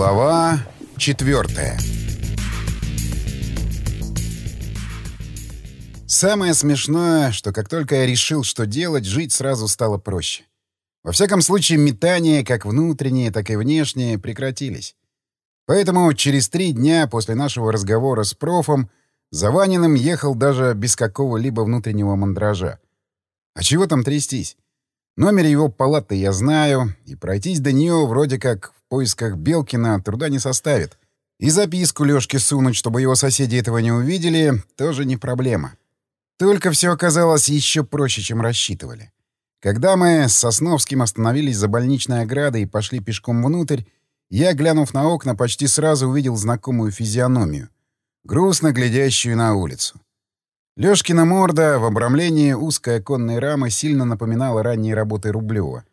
Глава четвертая Самое смешное, что как только я решил, что делать, жить сразу стало проще. Во всяком случае, метания, как внутренние, так и внешние, прекратились. Поэтому через три дня после нашего разговора с профом за Ваниным ехал даже без какого-либо внутреннего мандража. А чего там трястись? Номер его палаты я знаю, и пройтись до нее вроде как в поисках Белкина труда не составит. И записку Лёшке сунуть, чтобы его соседи этого не увидели, тоже не проблема. Только все оказалось еще проще, чем рассчитывали. Когда мы с Сосновским остановились за больничной оградой и пошли пешком внутрь, я, глянув на окна, почти сразу увидел знакомую физиономию, грустно глядящую на улицу. Лёшкина морда в обрамлении узкой оконной рамы сильно напоминала ранние работы Рублева.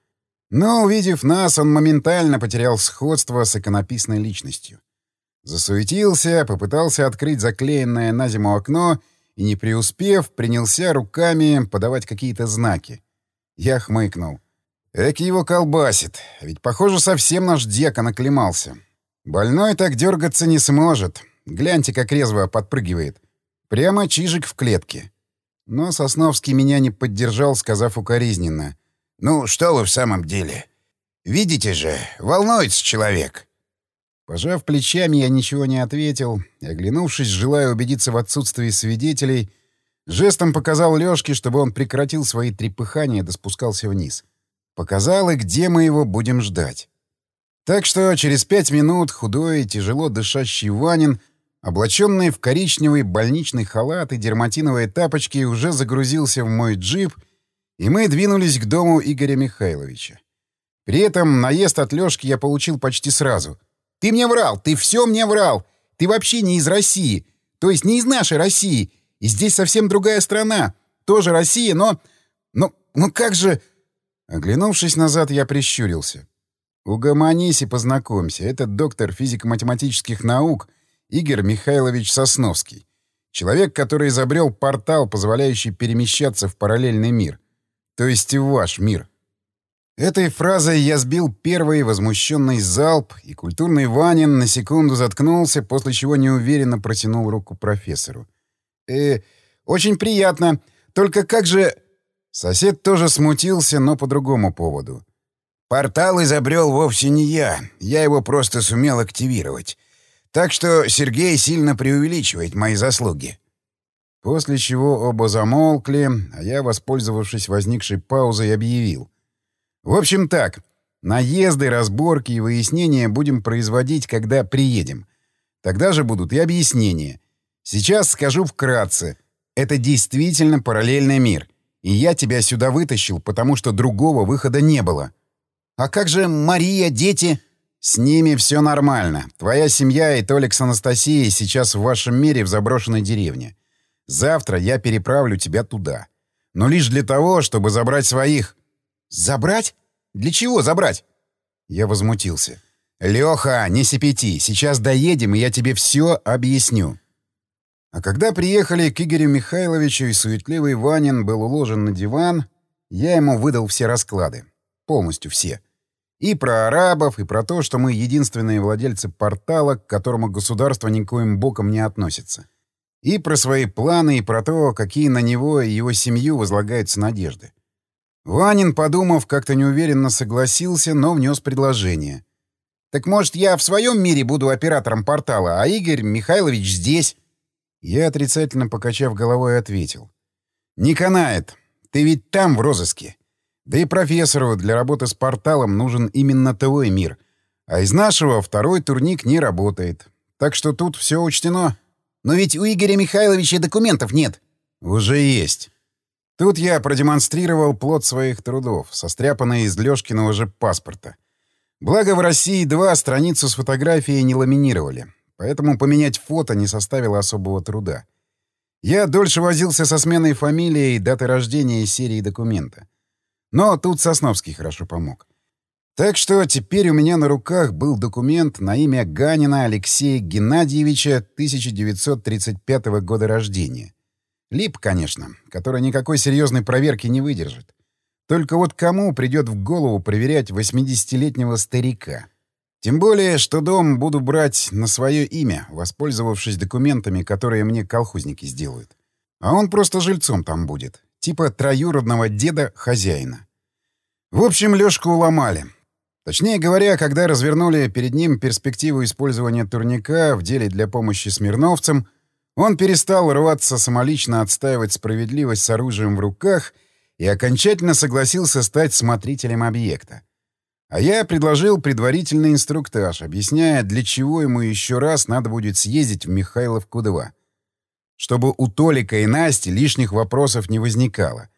Но, увидев нас, он моментально потерял сходство с иконописной личностью. Засуетился, попытался открыть заклеенное на зиму окно и, не преуспев, принялся руками подавать какие-то знаки. Я хмыкнул. Эк его колбасит, ведь, похоже, совсем наш дьякон оклемался. Больной так дергаться не сможет. Гляньте, как резво подпрыгивает. Прямо чижик в клетке. Но Сосновский меня не поддержал, сказав укоризненно. «Ну, что вы в самом деле? Видите же, волнуется человек». Пожав плечами, я ничего не ответил, оглянувшись, желая убедиться в отсутствии свидетелей, жестом показал Лёшке, чтобы он прекратил свои трепыхания да спускался вниз. Показал и где мы его будем ждать. Так что через пять минут худой и тяжело дышащий Ванин — облаченный в коричневый больничный халат и дерматиновые тапочки, уже загрузился в мой джип, и мы двинулись к дому Игоря Михайловича. При этом наезд от Лёшки я получил почти сразу. «Ты мне врал! Ты все мне врал! Ты вообще не из России! То есть не из нашей России! И здесь совсем другая страна! Тоже Россия, но... Но, ну как же...» Оглянувшись назад, я прищурился. «Угомонись и познакомься. Это доктор физико-математических наук — Игорь Михайлович Сосновский. Человек, который изобрел портал, позволяющий перемещаться в параллельный мир. То есть в ваш мир. Этой фразой я сбил первый возмущенный залп, и культурный Ванин на секунду заткнулся, после чего неуверенно протянул руку профессору. «Э, очень приятно. Только как же...» Сосед тоже смутился, но по другому поводу. «Портал изобрел вовсе не я. Я его просто сумел активировать. Так что Сергей сильно преувеличивает мои заслуги. После чего оба замолкли, а я, воспользовавшись возникшей паузой, объявил. В общем так, наезды, разборки и выяснения будем производить, когда приедем. Тогда же будут и объяснения. Сейчас скажу вкратце. Это действительно параллельный мир. И я тебя сюда вытащил, потому что другого выхода не было. А как же Мария, дети? «С ними все нормально. Твоя семья и Толик с Анастасией сейчас в вашем мире в заброшенной деревне. Завтра я переправлю тебя туда. Но лишь для того, чтобы забрать своих». «Забрать? Для чего забрать?» Я возмутился. «Леха, не сипяти. Сейчас доедем, и я тебе все объясню». А когда приехали к Игорю Михайловичу, и суетливый Ванин был уложен на диван, я ему выдал все расклады. Полностью все. И про арабов, и про то, что мы единственные владельцы портала, к которому государство никоим боком не относится. И про свои планы, и про то, какие на него и его семью возлагаются надежды. Ванин, подумав, как-то неуверенно согласился, но внес предложение. «Так, может, я в своем мире буду оператором портала, а Игорь Михайлович здесь?» Я, отрицательно покачав головой, ответил. «Не канает. Ты ведь там в розыске. Да и профессору для работы с порталом нужен именно твой мир. А из нашего второй турник не работает. Так что тут все учтено. Но ведь у Игоря Михайловича документов нет. Уже есть. Тут я продемонстрировал плод своих трудов, состряпанный из Лёшкиного же паспорта. Благо в России два страницу с фотографией не ламинировали, поэтому поменять фото не составило особого труда. Я дольше возился со сменой фамилии, даты рождения и серии документа. Но тут Сосновский хорошо помог. Так что теперь у меня на руках был документ на имя Ганина Алексея Геннадьевича 1935 года рождения. Лип, конечно, который никакой серьезной проверки не выдержит. Только вот кому придет в голову проверять 80-летнего старика? Тем более, что дом буду брать на свое имя, воспользовавшись документами, которые мне колхозники сделают. А он просто жильцом там будет. Типа троюродного деда хозяина. В общем, Лёшку уломали. Точнее говоря, когда развернули перед ним перспективу использования турника в деле для помощи смирновцам, он перестал рваться самолично отстаивать справедливость с оружием в руках и окончательно согласился стать смотрителем объекта. А я предложил предварительный инструктаж, объясняя, для чего ему еще раз надо будет съездить в Михайловку-2 чтобы у Толика и Насти лишних вопросов не возникало.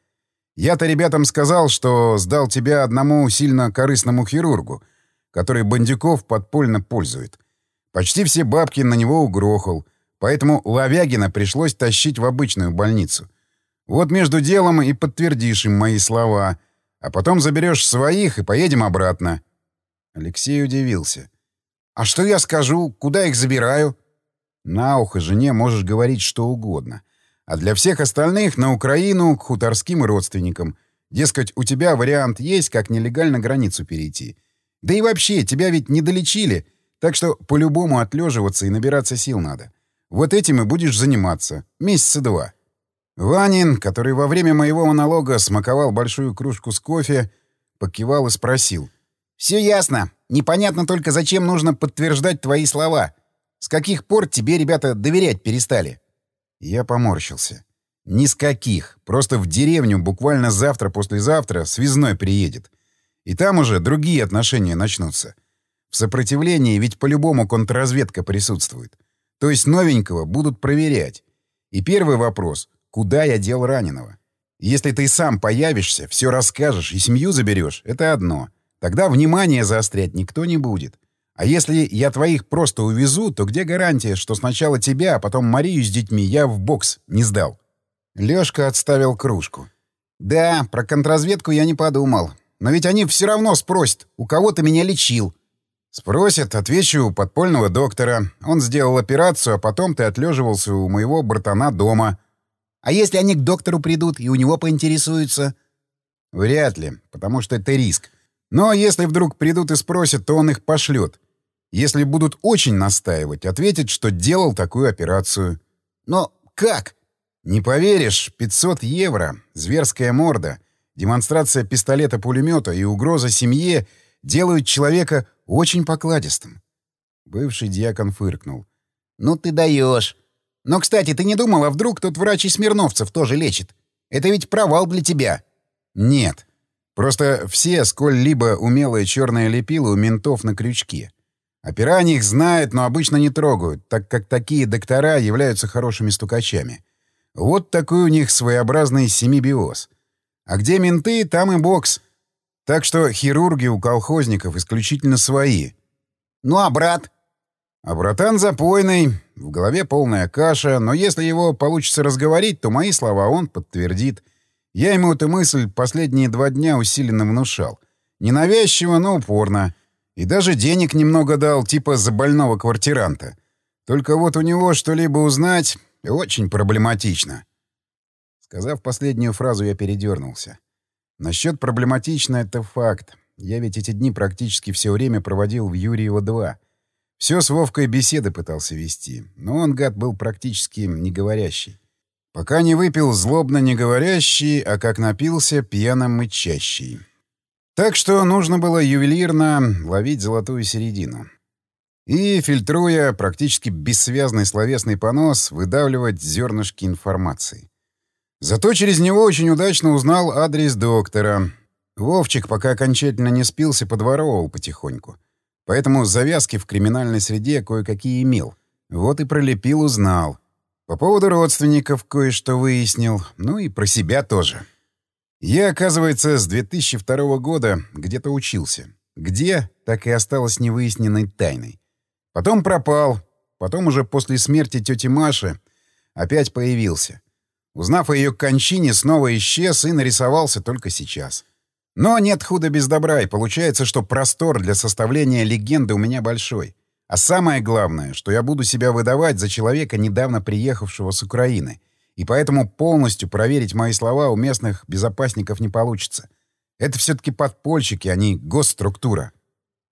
Я-то ребятам сказал, что сдал тебя одному сильно корыстному хирургу, который Бандюков подпольно пользует. Почти все бабки на него угрохал, поэтому Ловягина пришлось тащить в обычную больницу. Вот между делом и подтвердишь им мои слова, а потом заберешь своих и поедем обратно. Алексей удивился. «А что я скажу? Куда их забираю?» На ухо жене можешь говорить что угодно. А для всех остальных — на Украину, к хуторским родственникам. Дескать, у тебя вариант есть, как нелегально границу перейти. Да и вообще, тебя ведь не долечили, так что по-любому отлеживаться и набираться сил надо. Вот этим и будешь заниматься. Месяца два. Ванин, который во время моего монолога смаковал большую кружку с кофе, покивал и спросил. «Все ясно. Непонятно только, зачем нужно подтверждать твои слова. С каких пор тебе, ребята, доверять перестали?» Я поморщился. «Ни с каких. Просто в деревню буквально завтра-послезавтра связной приедет. И там уже другие отношения начнутся. В сопротивлении ведь по-любому контрразведка присутствует. То есть новенького будут проверять. И первый вопрос — куда я дел раненого? Если ты сам появишься, все расскажешь и семью заберешь — это одно. Тогда внимание заострять никто не будет. А если я твоих просто увезу, то где гарантия, что сначала тебя, а потом Марию с детьми я в бокс не сдал?» Лёшка отставил кружку. «Да, про контрразведку я не подумал. Но ведь они все равно спросят, у кого ты меня лечил?» «Спросят, отвечу у подпольного доктора. Он сделал операцию, а потом ты отлеживался у моего братана дома». «А если они к доктору придут и у него поинтересуются?» «Вряд ли, потому что это риск. Но если вдруг придут и спросят, то он их пошлет. Если будут очень настаивать, ответит, что делал такую операцию. Но как? Не поверишь, 500 евро, зверская морда, демонстрация пистолета-пулемета и угроза семье делают человека очень покладистым. Бывший диакон фыркнул. «Ну ты даешь. Но, кстати, ты не думал, а вдруг тот врач из Смирновцев тоже лечит? Это ведь провал для тебя». «Нет. Просто все сколь-либо умелые черные лепилы у ментов на крючке. Опера о них знают, но обычно не трогают, так как такие доктора являются хорошими стукачами. Вот такой у них своеобразный семибиоз. А где менты, там и бокс. Так что хирурги у колхозников исключительно свои. Ну а брат? А братан запойный, в голове полная каша, но если его получится разговорить, то мои слова он подтвердит. Я ему эту мысль последние два дня усиленно внушал. Ненавязчиво, но упорно. И даже денег немного дал, типа за больного квартиранта. Только вот у него что-либо узнать очень проблематично. Сказав последнюю фразу, я передернулся. Насчет проблематично — это факт. Я ведь эти дни практически все время проводил в Юрьево-2. Все с Вовкой беседы пытался вести, но он, гад, был практически не говорящий. Пока не выпил злобно не говорящий, а как напился пьяно мычащий. Так что нужно было ювелирно ловить золотую середину. И, фильтруя практически бессвязный словесный понос, выдавливать зернышки информации. Зато через него очень удачно узнал адрес доктора. Вовчик, пока окончательно не спился, подворовывал потихоньку. Поэтому завязки в криминальной среде кое-какие имел. Вот и пролепил, узнал. По поводу родственников кое-что выяснил. Ну и про себя тоже. Я, оказывается, с 2002 года где-то учился. Где, так и осталось невыясненной тайной. Потом пропал. Потом уже после смерти тети Маши опять появился. Узнав о ее кончине, снова исчез и нарисовался только сейчас. Но нет худа без добра, и получается, что простор для составления легенды у меня большой. А самое главное, что я буду себя выдавать за человека, недавно приехавшего с Украины — и поэтому полностью проверить мои слова у местных безопасников не получится. Это все-таки подпольщики, а не госструктура.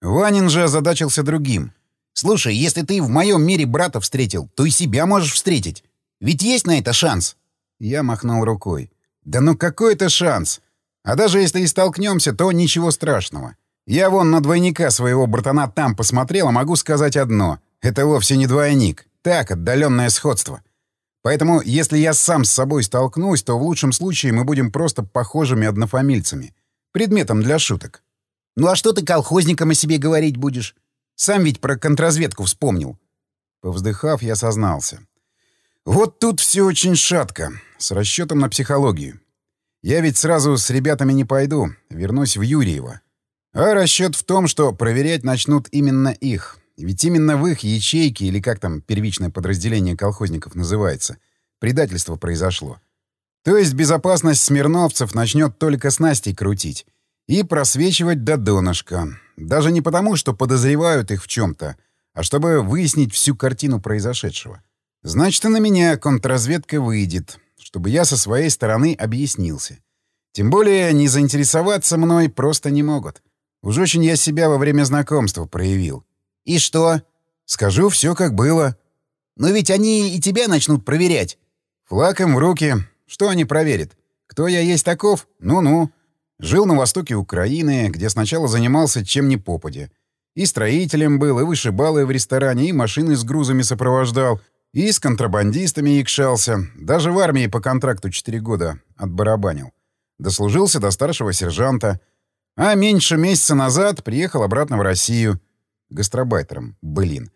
Ванин же озадачился другим. «Слушай, если ты в моем мире брата встретил, то и себя можешь встретить. Ведь есть на это шанс?» Я махнул рукой. «Да ну какой это шанс? А даже если и столкнемся, то ничего страшного. Я вон на двойника своего братана там посмотрел, а могу сказать одно. Это вовсе не двойник. Так, отдаленное сходство. Поэтому, если я сам с собой столкнусь, то в лучшем случае мы будем просто похожими однофамильцами. Предметом для шуток. Ну а что ты колхозникам о себе говорить будешь? Сам ведь про контрразведку вспомнил. Повздыхав, я сознался. Вот тут все очень шатко, с расчетом на психологию. Я ведь сразу с ребятами не пойду, вернусь в Юрьево. А расчет в том, что проверять начнут именно их. Ведь именно в их ячейке, или как там первичное подразделение колхозников называется, предательство произошло. То есть безопасность смирновцев начнет только с Настей крутить и просвечивать до донышка. Даже не потому, что подозревают их в чем-то, а чтобы выяснить всю картину произошедшего. Значит, и на меня контрразведка выйдет, чтобы я со своей стороны объяснился. Тем более не заинтересоваться мной просто не могут. Уж очень я себя во время знакомства проявил. И что? Скажу все, как было. Но ведь они и тебя начнут проверять. Флаг им в руки. Что они проверят? Кто я есть таков? Ну-ну. Жил на востоке Украины, где сначала занимался чем ни попадя. И строителем был, и вышибал и в ресторане, и машины с грузами сопровождал — и с контрабандистами якшался. Даже в армии по контракту 4 года отбарабанил. Дослужился до старшего сержанта. А меньше месяца назад приехал обратно в Россию. Гастробайтером, блин.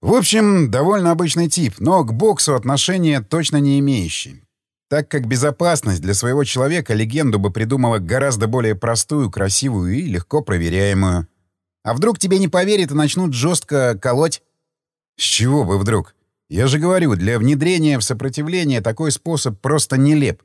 В общем, довольно обычный тип, но к боксу отношения точно не имеющий. Так как безопасность для своего человека легенду бы придумала гораздо более простую, красивую и легко проверяемую. А вдруг тебе не поверят и начнут жестко колоть? С чего бы вдруг? Я же говорю, для внедрения в сопротивление такой способ просто нелеп.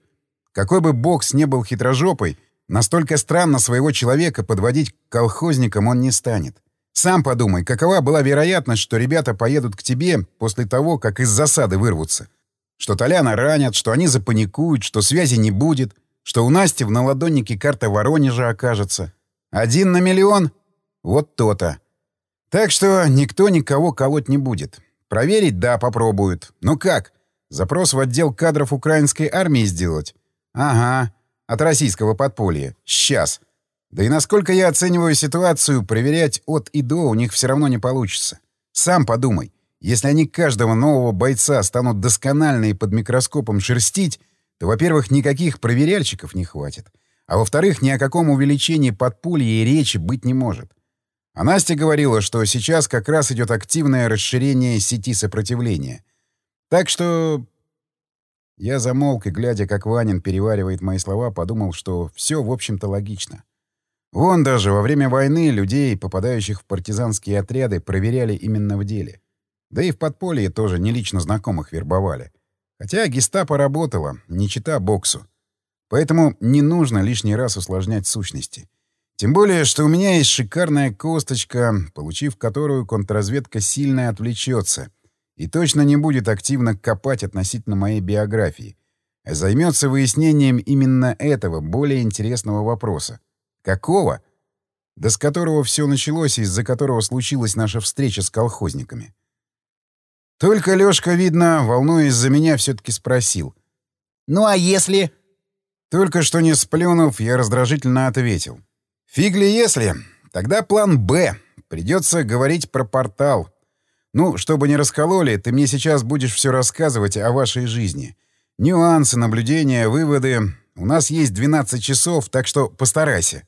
Какой бы бокс не был хитрожопой, настолько странно своего человека подводить к колхозникам он не станет. Сам подумай, какова была вероятность, что ребята поедут к тебе после того, как из засады вырвутся? Что Толяна ранят, что они запаникуют, что связи не будет, что у Насти в наладоннике карта Воронежа окажется. Один на миллион? Вот то-то. Так что никто никого колоть не будет. Проверить, да, попробуют. Ну как? Запрос в отдел кадров украинской армии сделать? Ага. От российского подполья. Сейчас. Да и насколько я оцениваю ситуацию, проверять от и до у них все равно не получится. Сам подумай. Если они каждого нового бойца станут досконально и под микроскопом шерстить, то, во-первых, никаких проверяльщиков не хватит. А во-вторых, ни о каком увеличении подполья и речи быть не может. А Настя говорила, что сейчас как раз идет активное расширение сети сопротивления. Так что... Я замолк и, глядя, как Ванин переваривает мои слова, подумал, что все, в общем-то, логично. Вон даже во время войны людей, попадающих в партизанские отряды, проверяли именно в деле. Да и в подполье тоже не лично знакомых вербовали. Хотя гестапо работало, не чита боксу. Поэтому не нужно лишний раз усложнять сущности. Тем более, что у меня есть шикарная косточка, получив которую контрразведка сильно отвлечется и точно не будет активно копать относительно моей биографии, а займется выяснением именно этого более интересного вопроса. Какого? Да с которого все началось и из-за которого случилась наша встреча с колхозниками. Только Лёшка, видно, волнуясь за меня, все-таки спросил. «Ну а если...» Только что не сплюнув, я раздражительно ответил. Фигли если. Тогда план «Б». Придется говорить про портал. Ну, чтобы не раскололи, ты мне сейчас будешь все рассказывать о вашей жизни. Нюансы, наблюдения, выводы. У нас есть 12 часов, так что постарайся.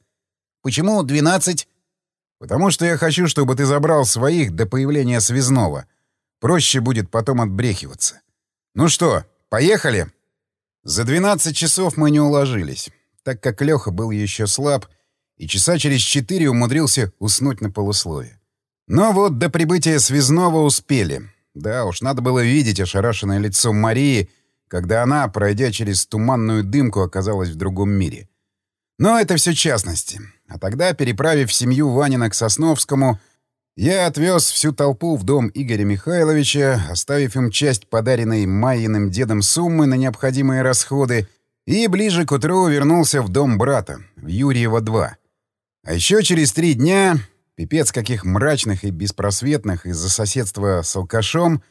Почему 12? Потому что я хочу, чтобы ты забрал своих до появления связного. Проще будет потом отбрехиваться. Ну что, поехали? За 12 часов мы не уложились, так как Леха был еще слаб — и часа через четыре умудрился уснуть на полуслове. Но вот до прибытия связного успели. Да уж, надо было видеть ошарашенное лицо Марии, когда она, пройдя через туманную дымку, оказалась в другом мире. Но это все частности. А тогда, переправив семью Ванина к Сосновскому, я отвез всю толпу в дом Игоря Михайловича, оставив им часть подаренной Майиным дедом суммы на необходимые расходы, и ближе к утру вернулся в дом брата, в Юрьево-2. А еще через три дня пипец каких мрачных и беспросветных из-за соседства с алкашом,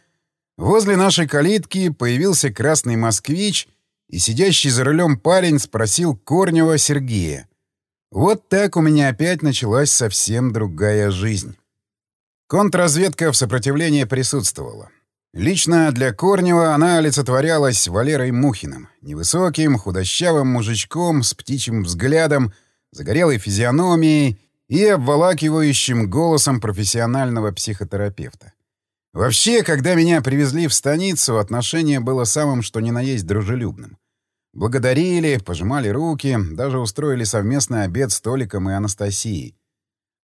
возле нашей калитки появился красный москвич, и сидящий за рулем парень спросил Корнева Сергея. Вот так у меня опять началась совсем другая жизнь. Контрразведка в сопротивлении присутствовала. Лично для Корнева она олицетворялась Валерой Мухиным, невысоким, худощавым мужичком с птичьим взглядом, загорелой физиономией и обволакивающим голосом профессионального психотерапевта. Вообще, когда меня привезли в станицу, отношение было самым что ни на есть дружелюбным. Благодарили, пожимали руки, даже устроили совместный обед с Толиком и Анастасией.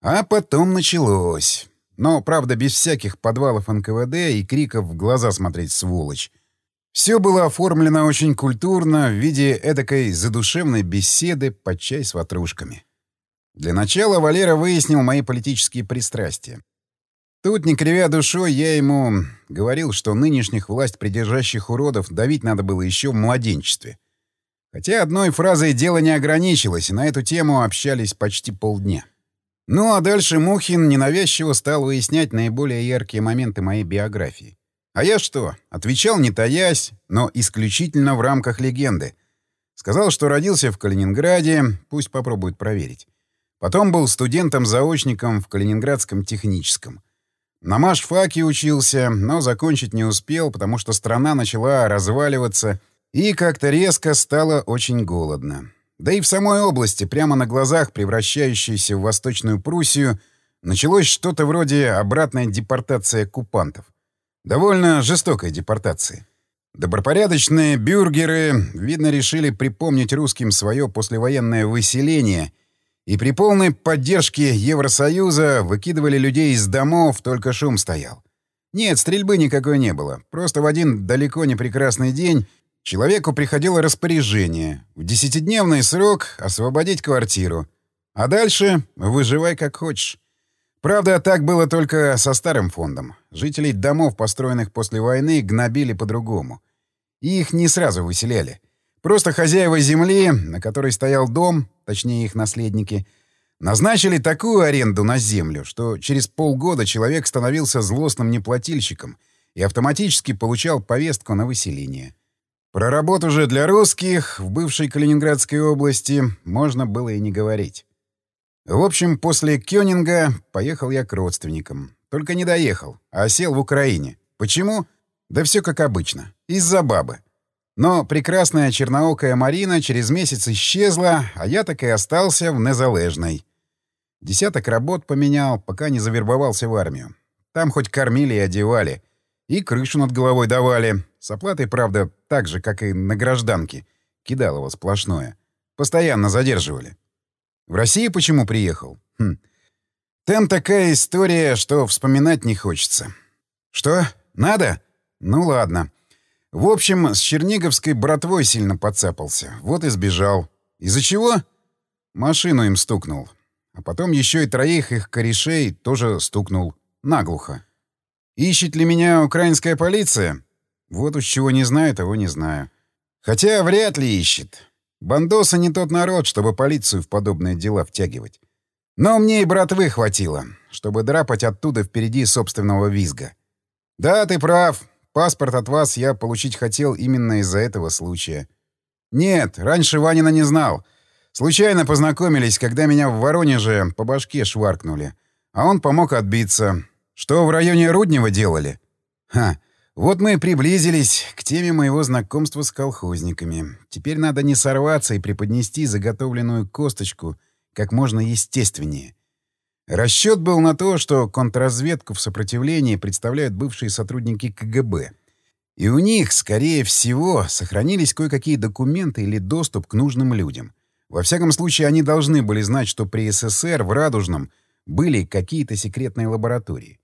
А потом началось. Но, правда, без всяких подвалов НКВД и криков в глаза смотреть сволочь. Все было оформлено очень культурно в виде эдакой задушевной беседы под чай с ватрушками. Для начала Валера выяснил мои политические пристрастия. Тут, не кривя душой, я ему говорил, что нынешних власть придержащих уродов давить надо было еще в младенчестве. Хотя одной фразой дело не ограничилось, и на эту тему общались почти полдня. Ну а дальше Мухин ненавязчиво стал выяснять наиболее яркие моменты моей биографии. А я что? Отвечал не таясь, но исключительно в рамках легенды. Сказал, что родился в Калининграде, пусть попробует проверить. Потом был студентом-заочником в Калининградском техническом. На машфаке учился, но закончить не успел, потому что страна начала разваливаться, и как-то резко стало очень голодно. Да и в самой области, прямо на глазах, превращающейся в Восточную Пруссию, началось что-то вроде обратной депортации оккупантов. Довольно жестокой депортации. Добропорядочные бюргеры, видно, решили припомнить русским свое послевоенное выселение и при полной поддержке Евросоюза выкидывали людей из домов, только шум стоял. Нет, стрельбы никакой не было. Просто в один далеко не прекрасный день Человеку приходило распоряжение в десятидневный срок освободить квартиру. А дальше выживай как хочешь. Правда, так было только со старым фондом. Жителей домов, построенных после войны, гнобили по-другому. И их не сразу выселяли. Просто хозяева земли, на которой стоял дом, точнее их наследники, назначили такую аренду на землю, что через полгода человек становился злостным неплательщиком и автоматически получал повестку на выселение. Про работу же для русских в бывшей Калининградской области можно было и не говорить. В общем, после Кёнинга поехал я к родственникам. Только не доехал, а сел в Украине. Почему? Да все как обычно. Из-за бабы. Но прекрасная черноокая Марина через месяц исчезла, а я так и остался в Незалежной. Десяток работ поменял, пока не завербовался в армию. Там хоть кормили и одевали. И крышу над головой давали. С оплатой, правда, так же, как и на гражданке. Кидалово сплошное. Постоянно задерживали. В России почему приехал? Хм. Там такая история, что вспоминать не хочется. Что? Надо? Ну ладно. В общем, с черниговской братвой сильно подцапался. Вот и сбежал. Из-за чего? Машину им стукнул. А потом еще и троих их корешей тоже стукнул. Наглухо. Ищет ли меня украинская полиция? Вот уж чего не знаю, того не знаю. Хотя вряд ли ищет. Бандосы не тот народ, чтобы полицию в подобные дела втягивать. Но мне и братвы хватило, чтобы драпать оттуда впереди собственного визга. Да, ты прав. Паспорт от вас я получить хотел именно из-за этого случая. Нет, раньше Ванина не знал. Случайно познакомились, когда меня в Воронеже по башке шваркнули. А он помог отбиться. Что в районе Руднева делали? Ха, вот мы и приблизились к теме моего знакомства с колхозниками. Теперь надо не сорваться и преподнести заготовленную косточку как можно естественнее. Расчет был на то, что контрразведку в сопротивлении представляют бывшие сотрудники КГБ. И у них, скорее всего, сохранились кое-какие документы или доступ к нужным людям. Во всяком случае, они должны были знать, что при СССР в Радужном были какие-то секретные лаборатории.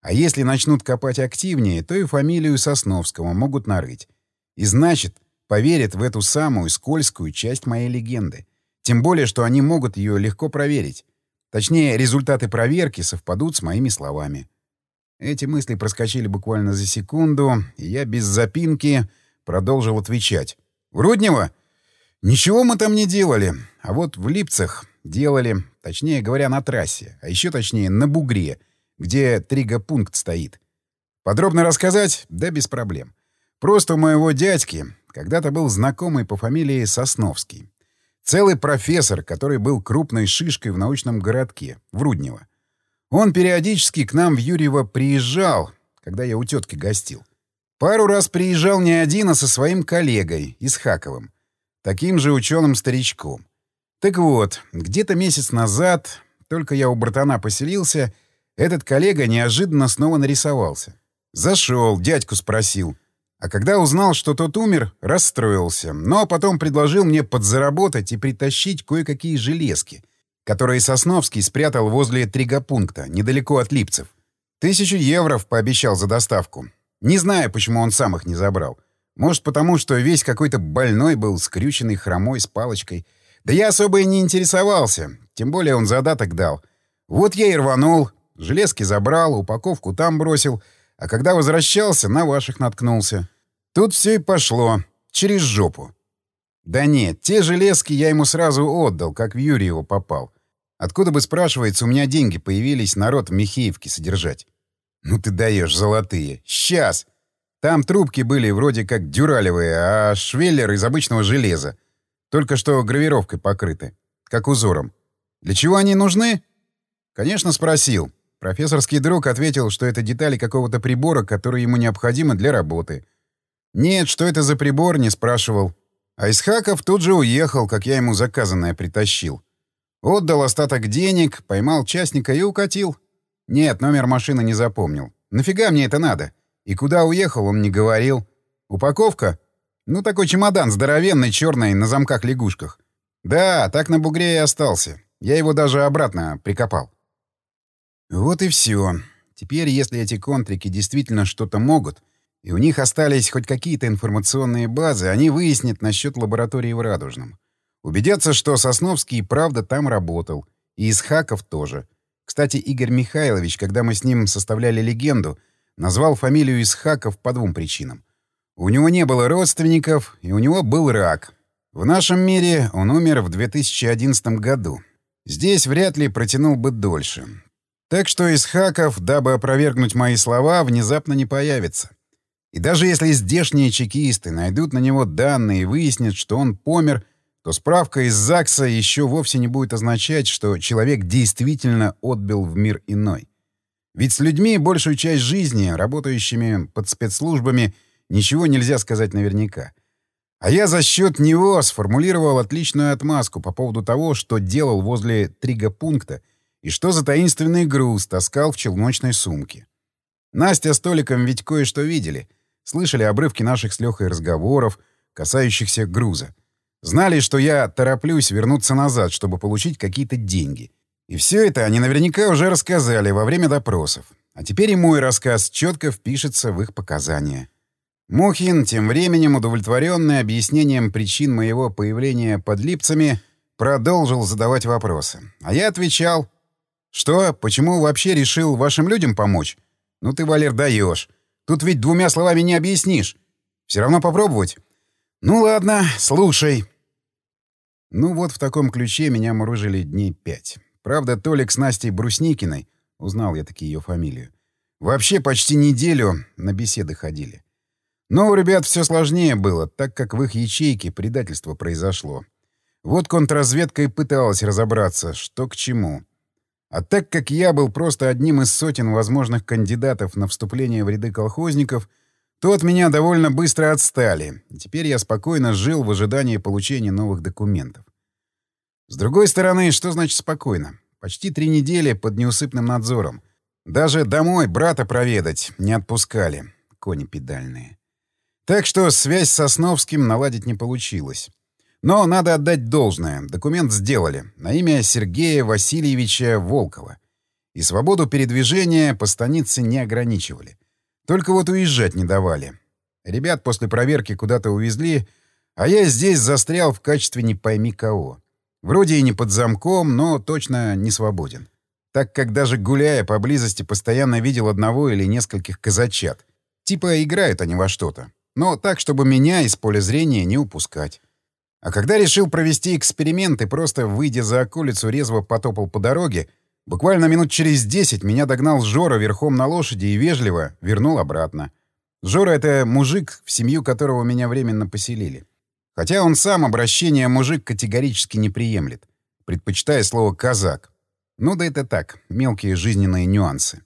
А если начнут копать активнее, то и фамилию Сосновского могут нарыть. И значит, поверят в эту самую скользкую часть моей легенды. Тем более, что они могут ее легко проверить. Точнее, результаты проверки совпадут с моими словами. Эти мысли проскочили буквально за секунду, и я без запинки продолжил отвечать. «В Руднево? Ничего мы там не делали. А вот в Липцах делали. точнее говоря, на трассе, а еще точнее на бугре, где тригопункт стоит. Подробно рассказать? Да без проблем. Просто у моего дядьки когда-то был знакомый по фамилии Сосновский. Целый профессор, который был крупной шишкой в научном городке, в Руднево. Он периодически к нам в Юрьево приезжал, когда я у тетки гостил. Пару раз приезжал не один, а со своим коллегой, Исхаковым, таким же ученым-старичком. Так вот, где-то месяц назад, только я у братана поселился, этот коллега неожиданно снова нарисовался. Зашел, дядьку спросил. А когда узнал, что тот умер, расстроился. Но потом предложил мне подзаработать и притащить кое-какие железки, которые Сосновский спрятал возле тригопункта, недалеко от Липцев. Тысячу евро пообещал за доставку. Не знаю, почему он сам их не забрал. Может, потому что весь какой-то больной был, скрюченный, хромой, с палочкой. Да я особо и не интересовался. Тем более он задаток дал. Вот я и рванул. Железки забрал, упаковку там бросил. А когда возвращался, на ваших наткнулся. Тут все и пошло. Через жопу. Да нет, те железки я ему сразу отдал, как в Юрьево попал. Откуда бы, спрашивается, у меня деньги появились народ в Михеевке содержать? Ну ты даешь золотые. Сейчас! Там трубки были вроде как дюралевые, а швеллер из обычного железа. Только что гравировкой покрыты. Как узором. Для чего они нужны? Конечно, спросил. Профессорский друг ответил, что это детали какого-то прибора, который ему необходимы для работы. Нет, что это за прибор, не спрашивал. А Исхаков тут же уехал, как я ему заказанное притащил. Отдал остаток денег, поймал частника и укатил. Нет, номер машины не запомнил. Нафига мне это надо? И куда уехал, он не говорил. Упаковка? Ну, такой чемодан здоровенный, черный, на замках-лягушках. Да, так на бугре и остался. Я его даже обратно прикопал. Вот и все. Теперь, если эти контрики действительно что-то могут, и у них остались хоть какие-то информационные базы, они выяснят насчет лаборатории в Радужном. Убедятся, что Сосновский правда там работал. И из хаков тоже. Кстати, Игорь Михайлович, когда мы с ним составляли легенду, назвал фамилию Исхаков по двум причинам. У него не было родственников, и у него был рак. В нашем мире он умер в 2011 году. Здесь вряд ли протянул бы дольше. Так что Исхаков, дабы опровергнуть мои слова, внезапно не появится. И даже если здешние чекисты найдут на него данные и выяснят, что он помер, то справка из ЗАГСа еще вовсе не будет означать, что человек действительно отбил в мир иной. Ведь с людьми большую часть жизни, работающими под спецслужбами, ничего нельзя сказать наверняка. А я за счет него сформулировал отличную отмазку по поводу того, что делал возле тригопункта и что за таинственный груз таскал в челночной сумке. Настя с Толиком ведь кое-что видели. Слышали обрывки наших с Лехой разговоров, касающихся груза. Знали, что я тороплюсь вернуться назад, чтобы получить какие-то деньги. И все это они наверняка уже рассказали во время допросов. А теперь и мой рассказ четко впишется в их показания. Мухин, тем временем удовлетворенный объяснением причин моего появления под липцами, продолжил задавать вопросы. А я отвечал. «Что? Почему вообще решил вашим людям помочь? Ну ты, Валер, даешь. Тут ведь двумя словами не объяснишь. Все равно попробовать? Ну ладно, слушай». Ну вот в таком ключе меня мурыжили дней пять. Правда, Толик с Настей Брусникиной, узнал я таки ее фамилию, вообще почти неделю на беседы ходили. Но у ребят все сложнее было, так как в их ячейке предательство произошло. Вот контрразведка и пыталась разобраться, что к чему. А так как я был просто одним из сотен возможных кандидатов на вступление в ряды колхозников, то от меня довольно быстро отстали, и теперь я спокойно жил в ожидании получения новых документов. С другой стороны, что значит спокойно? Почти три недели под неусыпным надзором. Даже домой брата проведать не отпускали. Кони педальные. Так что связь с Сосновским наладить не получилось. Но надо отдать должное. Документ сделали. На имя Сергея Васильевича Волкова. И свободу передвижения по станице не ограничивали. Только вот уезжать не давали. Ребят после проверки куда-то увезли, а я здесь застрял в качестве не пойми кого. Вроде и не под замком, но точно не свободен. Так как даже гуляя поблизости постоянно видел одного или нескольких казачат. Типа играют они во что-то. Но так, чтобы меня из поля зрения не упускать. А когда решил провести эксперимент и просто, выйдя за околицу, резво потопал по дороге, буквально минут через десять меня догнал Жора верхом на лошади и вежливо вернул обратно. Жора — это мужик, в семью которого меня временно поселили. Хотя он сам обращение «мужик» категорически не приемлет, предпочитая слово «казак». Ну да это так, мелкие жизненные нюансы.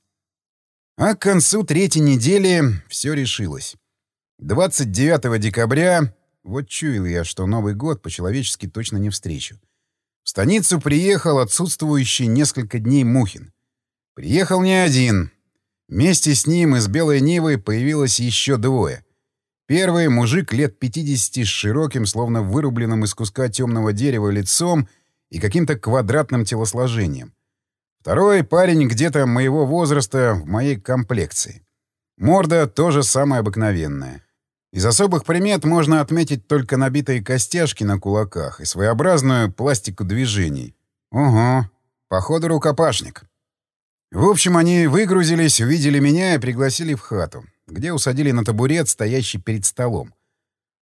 А к концу третьей недели все решилось. 29 декабря вот чуял я, что Новый год по-человечески точно не встречу. В станицу приехал отсутствующий несколько дней Мухин. Приехал не один. Вместе с ним из Белой Нивы появилось еще двое. Первый — мужик лет 50 с широким, словно вырубленным из куска темного дерева лицом и каким-то квадратным телосложением. Второй — парень где-то моего возраста в моей комплекции. Морда тоже самая обыкновенная. Из особых примет можно отметить только набитые костяшки на кулаках и своеобразную пластику движений. Ого, походу рукопашник. В общем, они выгрузились, увидели меня и пригласили в хату, где усадили на табурет, стоящий перед столом.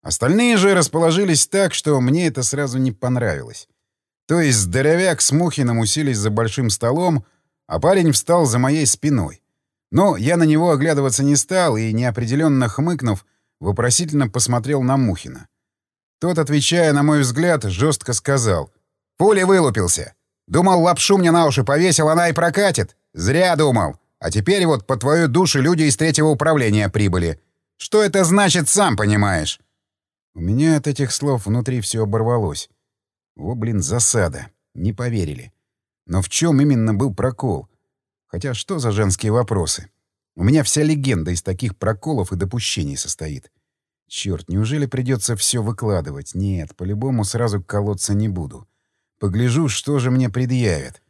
Остальные же расположились так, что мне это сразу не понравилось. То есть здоровяк с Мухиным уселись за большим столом, а парень встал за моей спиной. Но я на него оглядываться не стал и, неопределенно хмыкнув, вопросительно посмотрел на Мухина. Тот, отвечая на мой взгляд, жестко сказал. «Пули вылупился. Думал, лапшу мне на уши повесил, она и прокатит. Зря думал. А теперь вот по твою душу люди из третьего управления прибыли. Что это значит, сам понимаешь?» У меня от этих слов внутри все оборвалось. О, блин, засада. Не поверили. Но в чем именно был прокол? Хотя что за женские вопросы? У меня вся легенда из таких проколов и допущений состоит. Черт, неужели придется все выкладывать? Нет, по-любому сразу колоться не буду. Погляжу, что же мне предъявят.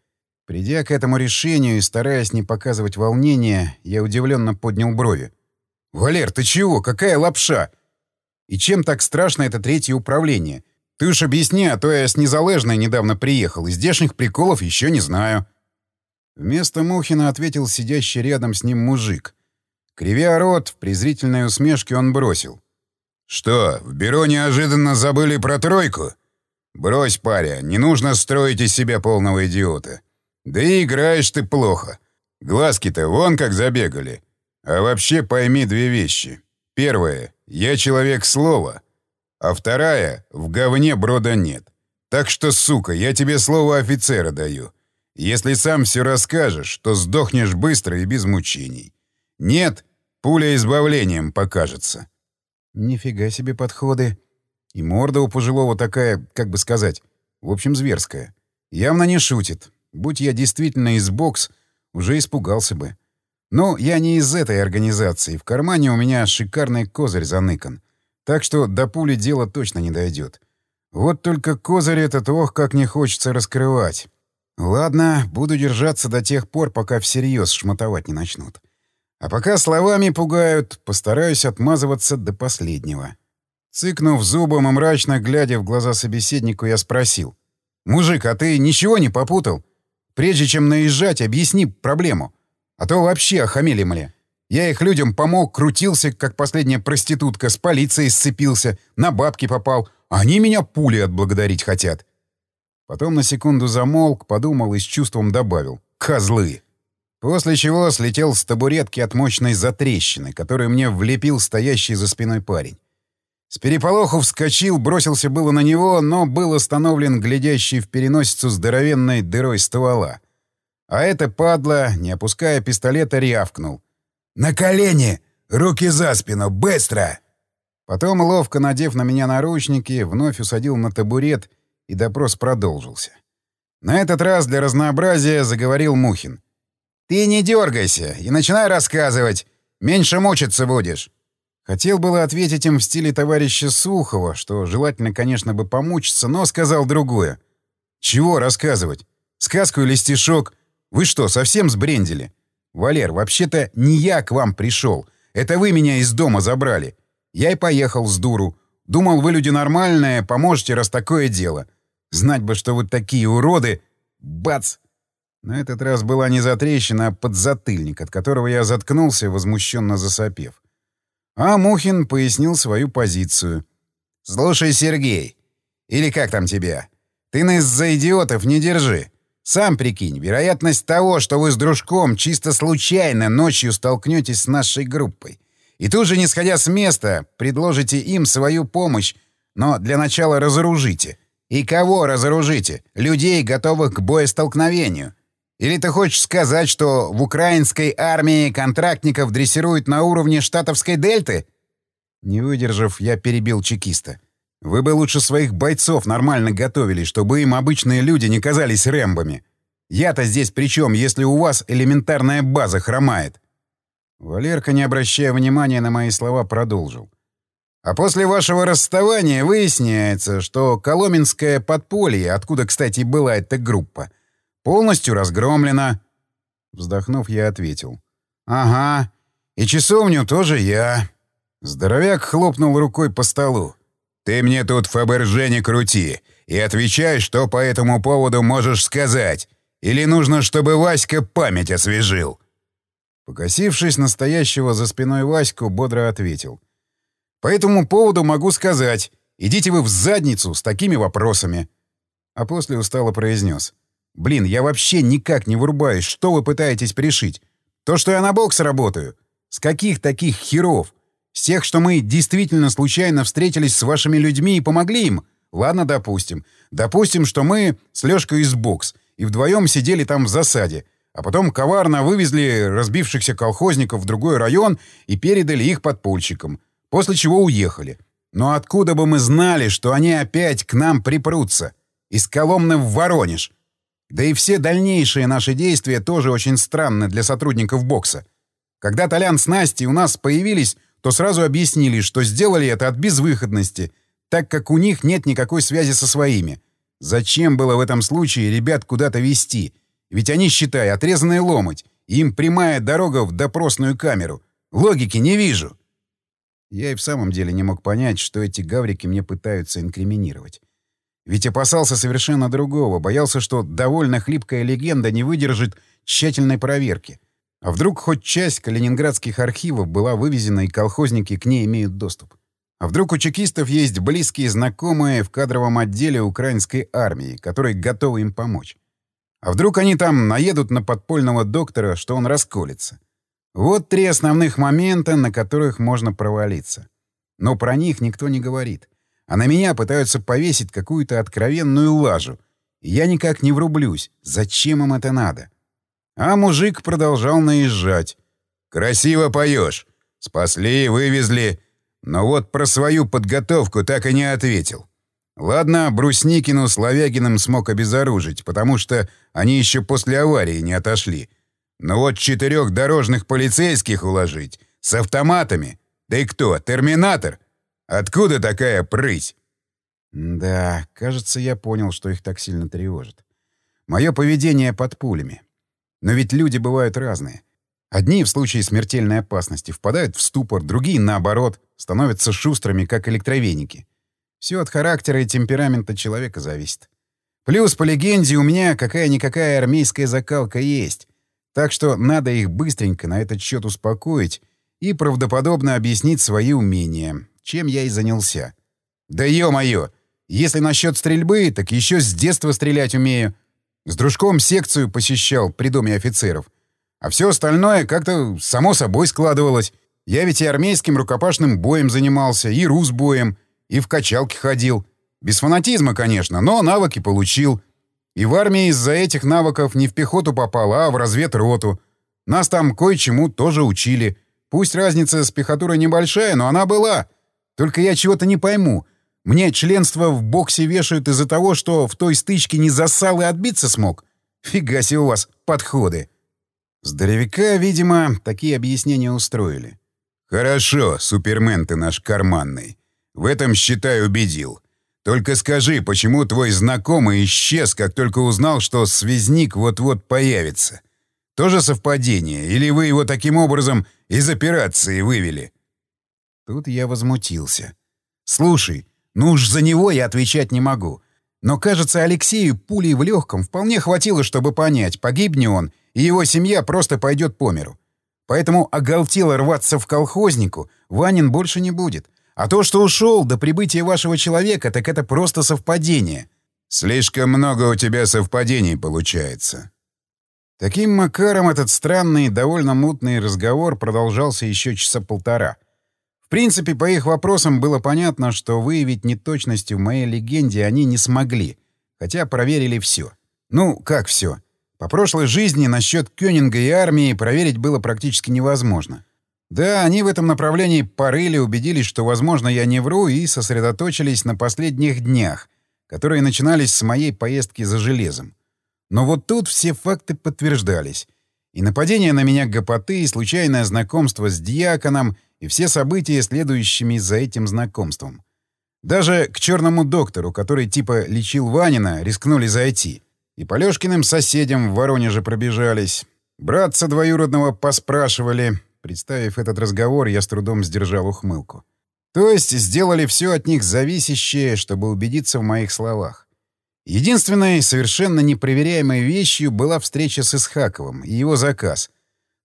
Придя к этому решению и стараясь не показывать волнения, я удивленно поднял брови. «Валер, ты чего? Какая лапша? И чем так страшно это третье управление? Ты уж объясни, а то я с Незалежной недавно приехал, и здешних приколов еще не знаю». Вместо Мухина ответил сидящий рядом с ним мужик. Кривя рот, в презрительной усмешке он бросил. «Что, в бюро неожиданно забыли про тройку? Брось, паря, не нужно строить из себя полного идиота. Да и играешь ты плохо. Глазки-то вон как забегали. А вообще пойми две вещи. Первое — я человек слова. А вторая — в говне брода нет. Так что, сука, я тебе слово офицера даю. Если сам все расскажешь, то сдохнешь быстро и без мучений. Нет, пуля избавлением покажется. Нифига себе подходы. И морда у пожилого такая, как бы сказать, в общем, зверская. Явно не шутит. Будь я действительно из бокс, уже испугался бы. Но я не из этой организации. В кармане у меня шикарный козырь заныкан. Так что до пули дело точно не дойдет. Вот только козырь этот, ох, как не хочется раскрывать. Ладно, буду держаться до тех пор, пока всерьез шматовать не начнут. А пока словами пугают, постараюсь отмазываться до последнего. Цыкнув зубом и мрачно глядя в глаза собеседнику, я спросил. «Мужик, а ты ничего не попутал? Прежде чем наезжать, объясни проблему. А то вообще охамели мне. Я их людям помог, крутился, как последняя проститутка, с полицией сцепился, на бабки попал, они меня пули отблагодарить хотят. Потом на секунду замолк, подумал и с чувством добавил «Козлы!». После чего слетел с табуретки от мощной затрещины, которую мне влепил стоящий за спиной парень. С переполоху вскочил, бросился было на него, но был остановлен глядящий в переносицу здоровенной дырой ствола. А это падла, не опуская пистолета, рявкнул. «На колени! Руки за спину! Быстро!» Потом, ловко надев на меня наручники, вновь усадил на табурет и допрос продолжился. На этот раз для разнообразия заговорил Мухин. «Ты не дергайся и начинай рассказывать. Меньше мучиться будешь». Хотел было ответить им в стиле товарища Сухова, что желательно, конечно, бы помучиться, но сказал другое. «Чего рассказывать? Сказку или стишок? Вы что, совсем сбрендили? Валер, вообще-то не я к вам пришел. Это вы меня из дома забрали. Я и поехал с дуру. Думал, вы люди нормальные, поможете, раз такое дело. Знать бы, что вы такие уроды! Бац! На этот раз была не затрещина, а подзатыльник, от которого я заткнулся, возмущенно засопев. А Мухин пояснил свою позицию. «Слушай, Сергей, Или как там тебя? Ты нас за идиотов не держи. Сам прикинь, вероятность того, что вы с дружком чисто случайно ночью столкнетесь с нашей группой. И тут же, не сходя с места, предложите им свою помощь, но для начала разоружите. И кого разоружите? Людей, готовых к боестолкновению. Или ты хочешь сказать, что в украинской армии контрактников дрессируют на уровне штатовской дельты? Не выдержав, я перебил чекиста. Вы бы лучше своих бойцов нормально готовили, чтобы им обычные люди не казались рэмбами. Я-то здесь при чем, если у вас элементарная база хромает?» Валерка, не обращая внимания на мои слова, продолжил. «А после вашего расставания выясняется, что Коломенское подполье, откуда, кстати, была эта группа, полностью разгромлена». Вздохнув, я ответил. «Ага, и часовню тоже я». Здоровяк хлопнул рукой по столу. Ты мне тут Фаберже не крути и отвечай, что по этому поводу можешь сказать. Или нужно, чтобы Васька память освежил?» Покосившись настоящего за спиной Ваську, бодро ответил. «По этому поводу могу сказать. Идите вы в задницу с такими вопросами». А после устало произнес. «Блин, я вообще никак не вырубаюсь. Что вы пытаетесь пришить? То, что я на бокс работаю? С каких таких херов? С тех, что мы действительно случайно встретились с вашими людьми и помогли им? Ладно, допустим. Допустим, что мы с Лёшкой из бокс и вдвоем сидели там в засаде, а потом коварно вывезли разбившихся колхозников в другой район и передали их подпольщикам, после чего уехали. Но откуда бы мы знали, что они опять к нам припрутся? Из Коломны в Воронеж. Да и все дальнейшие наши действия тоже очень странны для сотрудников бокса. Когда Толян с Настей у нас появились, то сразу объяснили, что сделали это от безвыходности, так как у них нет никакой связи со своими. Зачем было в этом случае ребят куда-то вести? Ведь они, считай, отрезанные ломать, им прямая дорога в допросную камеру. Логики не вижу. Я и в самом деле не мог понять, что эти гаврики мне пытаются инкриминировать. Ведь опасался совершенно другого, боялся, что довольно хлипкая легенда не выдержит тщательной проверки — а вдруг хоть часть калининградских архивов была вывезена, и колхозники к ней имеют доступ? А вдруг у чекистов есть близкие знакомые в кадровом отделе украинской армии, которые готовы им помочь? А вдруг они там наедут на подпольного доктора, что он расколется? Вот три основных момента, на которых можно провалиться. Но про них никто не говорит. А на меня пытаются повесить какую-то откровенную лажу. Я никак не врублюсь. Зачем им это надо? — а мужик продолжал наезжать. «Красиво поешь. Спасли, вывезли. Но вот про свою подготовку так и не ответил. Ладно, Брусникину с Ловягиным смог обезоружить, потому что они еще после аварии не отошли. Но вот четырех дорожных полицейских уложить с автоматами. Да и кто, терминатор? Откуда такая прыть? Да, кажется, я понял, что их так сильно тревожит. Мое поведение под пулями. Но ведь люди бывают разные. Одни в случае смертельной опасности впадают в ступор, другие, наоборот, становятся шустрыми, как электровеники. Все от характера и темперамента человека зависит. Плюс, по легенде, у меня какая-никакая армейская закалка есть. Так что надо их быстренько на этот счет успокоить и правдоподобно объяснить свои умения, чем я и занялся. Да ё-моё! Если насчет стрельбы, так еще с детства стрелять умею — с дружком секцию посещал при доме офицеров. А все остальное как-то само собой складывалось. Я ведь и армейским рукопашным боем занимался, и рус-боем, и в качалке ходил. Без фанатизма, конечно, но навыки получил. И в армии из-за этих навыков не в пехоту попал, а в разведроту. Нас там кое-чему тоже учили. Пусть разница с пехотурой небольшая, но она была. Только я чего-то не пойму — мне членство в боксе вешают из-за того, что в той стычке не засал и отбиться смог? Фига себе у вас подходы. Здоровяка, видимо, такие объяснения устроили. «Хорошо, супермен ты наш карманный. В этом, считай, убедил. Только скажи, почему твой знакомый исчез, как только узнал, что связник вот-вот появится? Тоже совпадение? Или вы его таким образом из операции вывели?» Тут я возмутился. «Слушай, ну уж за него я отвечать не могу. Но, кажется, Алексею пулей в легком вполне хватило, чтобы понять, погиб не он, и его семья просто пойдет по миру. Поэтому оголтело рваться в колхознику Ванин больше не будет. А то, что ушел до прибытия вашего человека, так это просто совпадение. Слишком много у тебя совпадений получается. Таким макаром этот странный, довольно мутный разговор продолжался еще часа полтора. В принципе, по их вопросам было понятно, что выявить неточности в моей легенде они не смогли, хотя проверили все. Ну, как все? По прошлой жизни насчет Кёнинга и армии проверить было практически невозможно. Да, они в этом направлении порыли, убедились, что, возможно, я не вру, и сосредоточились на последних днях, которые начинались с моей поездки за железом. Но вот тут все факты подтверждались. И нападение на меня гопоты, и случайное знакомство с диаконом, и все события, следующими за этим знакомством. Даже к черному доктору, который типа лечил Ванина, рискнули зайти. И по Лёшкиным соседям в Воронеже пробежались. Братца двоюродного поспрашивали, Представив этот разговор, я с трудом сдержал ухмылку. То есть сделали все от них зависящее, чтобы убедиться в моих словах. Единственной совершенно непроверяемой вещью была встреча с Исхаковым и его заказ.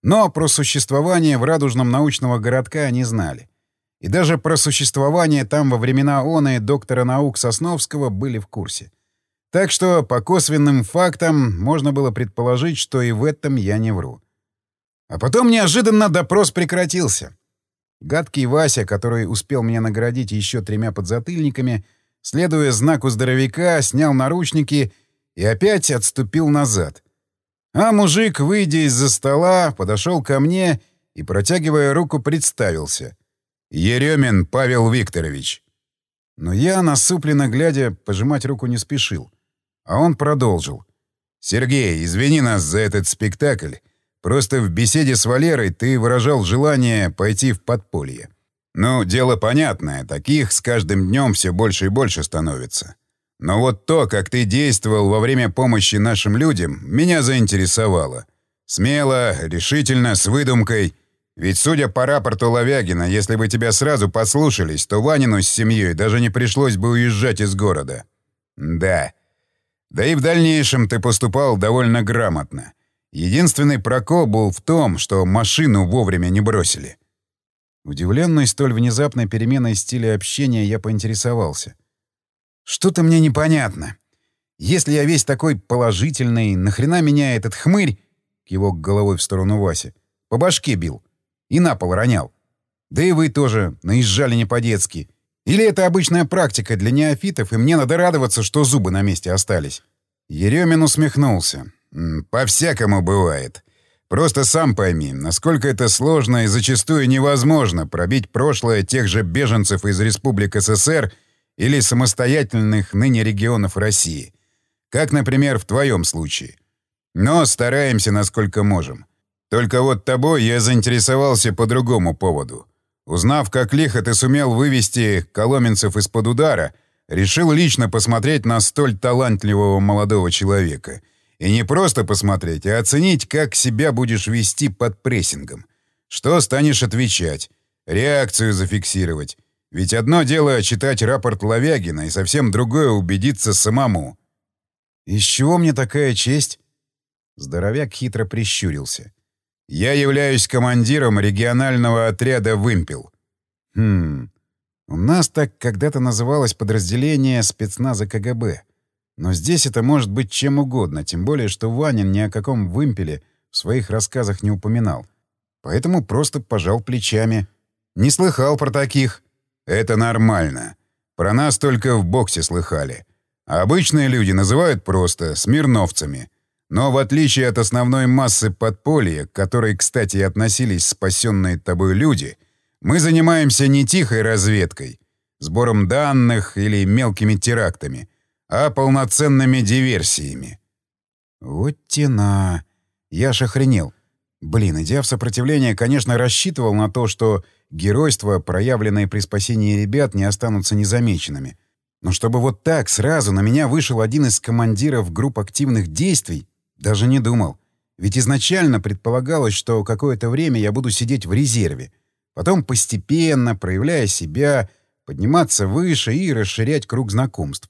Но про существование в радужном научного городка они знали. И даже про существование там во времена она и доктора наук Сосновского были в курсе. Так что по косвенным фактам можно было предположить, что и в этом я не вру. А потом неожиданно допрос прекратился. Гадкий Вася, который успел меня наградить еще тремя подзатыльниками, следуя знаку здоровяка, снял наручники и опять отступил назад. А мужик, выйдя из-за стола, подошел ко мне и, протягивая руку, представился. «Еремин Павел Викторович». Но я, насупленно глядя, пожимать руку не спешил. А он продолжил. «Сергей, извини нас за этот спектакль. Просто в беседе с Валерой ты выражал желание пойти в подполье. Ну, дело понятное, таких с каждым днем все больше и больше становится. Но вот то, как ты действовал во время помощи нашим людям, меня заинтересовало. Смело, решительно, с выдумкой. Ведь, судя по рапорту Ловягина, если бы тебя сразу послушались, то Ванину с семьей даже не пришлось бы уезжать из города. Да. Да и в дальнейшем ты поступал довольно грамотно. Единственный прокол был в том, что машину вовремя не бросили. Удивленный столь внезапной переменой стиля общения, я поинтересовался. «Что-то мне непонятно. Если я весь такой положительный, нахрена меня этот хмырь, кивок головой в сторону Васи, по башке бил и на пол ронял? Да и вы тоже наезжали не по-детски. Или это обычная практика для неофитов, и мне надо радоваться, что зубы на месте остались?» Еремин усмехнулся. «По-всякому бывает. Просто сам пойми, насколько это сложно и зачастую невозможно пробить прошлое тех же беженцев из Республик СССр или самостоятельных ныне регионов России. Как, например, в твоем случае. Но стараемся, насколько можем. Только вот тобой я заинтересовался по другому поводу. Узнав, как лихо ты сумел вывести коломенцев из-под удара, решил лично посмотреть на столь талантливого молодого человека — и не просто посмотреть, а оценить, как себя будешь вести под прессингом. Что станешь отвечать, реакцию зафиксировать. Ведь одно дело читать рапорт Ловягина, и совсем другое — убедиться самому. «Из чего мне такая честь?» Здоровяк хитро прищурился. «Я являюсь командиром регионального отряда «Вымпел». «Хм... У нас так когда-то называлось подразделение спецназа КГБ». Но здесь это может быть чем угодно, тем более, что Ванин ни о каком вымпеле в своих рассказах не упоминал. Поэтому просто пожал плечами. Не слыхал про таких. Это нормально. Про нас только в боксе слыхали. А обычные люди называют просто смирновцами. Но в отличие от основной массы подполья, к которой, кстати, относились спасенные тобой люди, мы занимаемся не тихой разведкой, сбором данных или мелкими терактами — а полноценными диверсиями. Вот тена. Я ж охренел. Блин, идя в сопротивление, конечно, рассчитывал на то, что геройства, проявленные при спасении ребят, не останутся незамеченными. Но чтобы вот так сразу на меня вышел один из командиров групп активных действий, даже не думал. Ведь изначально предполагалось, что какое-то время я буду сидеть в резерве. Потом постепенно, проявляя себя, подниматься выше и расширять круг знакомств.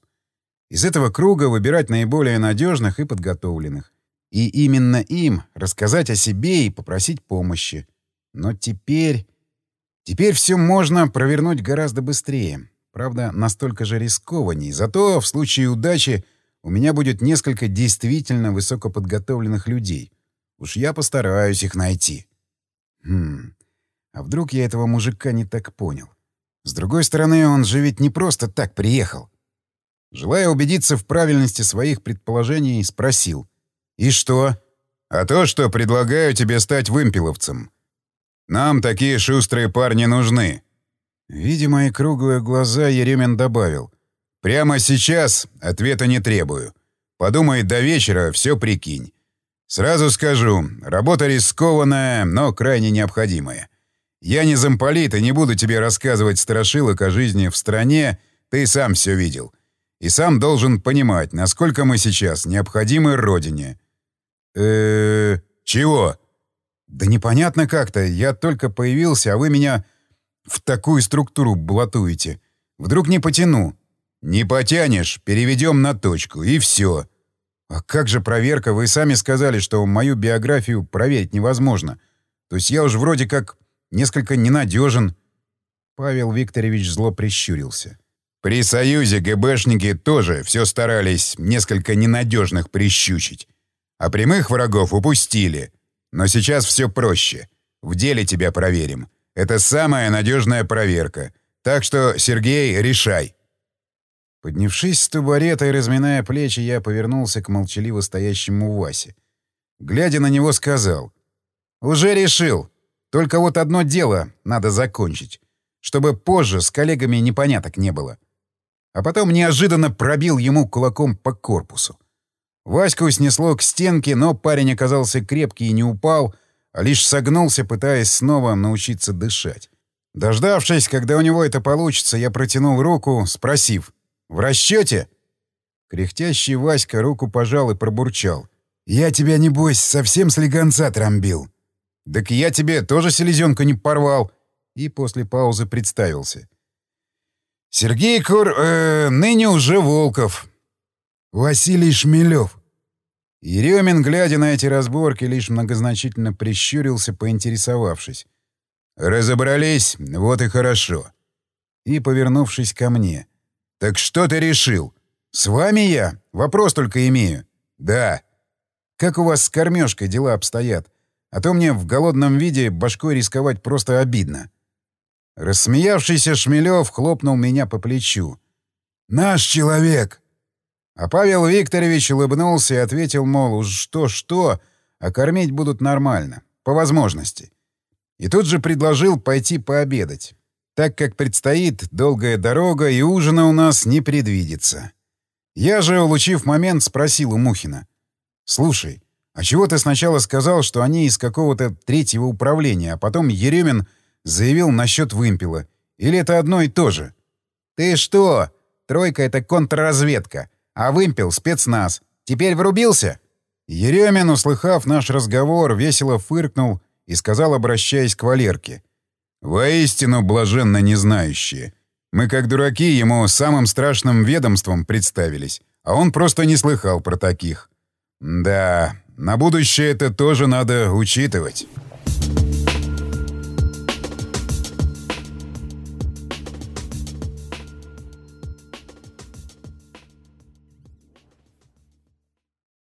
Из этого круга выбирать наиболее надежных и подготовленных. И именно им рассказать о себе и попросить помощи. Но теперь... Теперь все можно провернуть гораздо быстрее. Правда, настолько же рискованней. Зато в случае удачи у меня будет несколько действительно высокоподготовленных людей. Уж я постараюсь их найти. Хм, а вдруг я этого мужика не так понял? С другой стороны, он же ведь не просто так приехал. Желая убедиться в правильности своих предположений, спросил. «И что?» «А то, что предлагаю тебе стать вымпеловцем. Нам такие шустрые парни нужны». Видя мои круглые глаза, Еремин добавил. «Прямо сейчас ответа не требую. Подумай до вечера, все прикинь. Сразу скажу, работа рискованная, но крайне необходимая. Я не замполит и не буду тебе рассказывать страшилок о жизни в стране, ты сам все видел. И сам должен понимать, насколько мы сейчас необходимы родине. э чего? Да непонятно как-то. Я только появился, а вы меня в такую структуру блатуете. Вдруг не потяну. Не потянешь, переведем на точку, и все. А как же проверка? Вы сами сказали, что мою биографию проверить невозможно. То есть я уж вроде как несколько ненадежен. Павел Викторович зло прищурился. При Союзе ГБшники тоже все старались несколько ненадежных прищучить. А прямых врагов упустили. Но сейчас все проще. В деле тебя проверим. Это самая надежная проверка. Так что, Сергей, решай. Поднявшись с табурета и разминая плечи, я повернулся к молчаливо стоящему Васе. Глядя на него, сказал. «Уже решил. Только вот одно дело надо закончить. Чтобы позже с коллегами непоняток не было а потом неожиданно пробил ему кулаком по корпусу. Ваську снесло к стенке, но парень оказался крепкий и не упал, а лишь согнулся, пытаясь снова научиться дышать. Дождавшись, когда у него это получится, я протянул руку, спросив «В расчете?» Кряхтящий Васька руку пожал и пробурчал. «Я тебя, небось, совсем слегонца трамбил». «Так я тебе тоже селезенку не порвал». И после паузы представился. Сергей Кур... Э, ныне уже Волков. Василий Шмелев. Еремин, глядя на эти разборки, лишь многозначительно прищурился, поинтересовавшись. «Разобрались? Вот и хорошо». И, повернувшись ко мне. «Так что ты решил? С вами я? Вопрос только имею». «Да». «Как у вас с кормежкой дела обстоят? А то мне в голодном виде башкой рисковать просто обидно». Рассмеявшийся Шмелев хлопнул меня по плечу. «Наш человек!» А Павел Викторович улыбнулся и ответил, мол, уж что-что, а кормить будут нормально, по возможности. И тут же предложил пойти пообедать, так как предстоит долгая дорога и ужина у нас не предвидится. Я же, улучив момент, спросил у Мухина. «Слушай, а чего ты сначала сказал, что они из какого-то третьего управления, а потом Еремин Заявил насчет вымпела. Или это одно и то же? «Ты что? Тройка — это контрразведка, а вымпел — спецназ. Теперь врубился?» Еремин, услыхав наш разговор, весело фыркнул и сказал, обращаясь к Валерке. «Воистину блаженно незнающие. Мы, как дураки, ему самым страшным ведомством представились, а он просто не слыхал про таких. Да, на будущее это тоже надо учитывать».